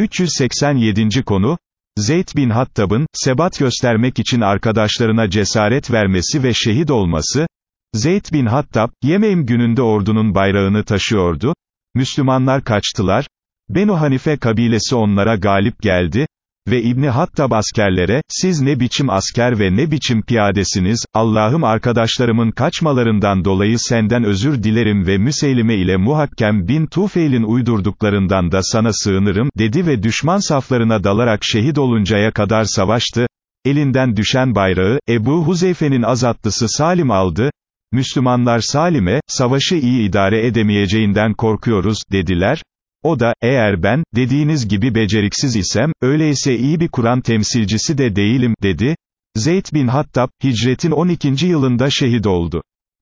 387. konu, Zeyd bin Hattab'ın, sebat göstermek için arkadaşlarına cesaret vermesi ve şehit olması, Zeyd bin Hattab, Yemeğim gününde ordunun bayrağını taşıyordu, Müslümanlar kaçtılar, Benu Hanife kabilesi onlara galip geldi, ve İbni Hattab askerlere, siz ne biçim asker ve ne biçim piyadesiniz, Allah'ım arkadaşlarımın kaçmalarından dolayı senden özür dilerim ve Müseylime ile Muhakkem bin Tufeil'in uydurduklarından da sana sığınırım, dedi ve düşman saflarına dalarak şehit oluncaya kadar savaştı, elinden düşen bayrağı, Ebu Huzeyfe'nin azatlısı Salim aldı, Müslümanlar Salim'e, savaşı iyi idare edemeyeceğinden korkuyoruz, dediler, o da, eğer ben, dediğiniz gibi beceriksiz isem, öyleyse iyi bir Kur'an temsilcisi de değilim, dedi. Zeyd bin Hattab, hicretin 12. yılında şehit oldu.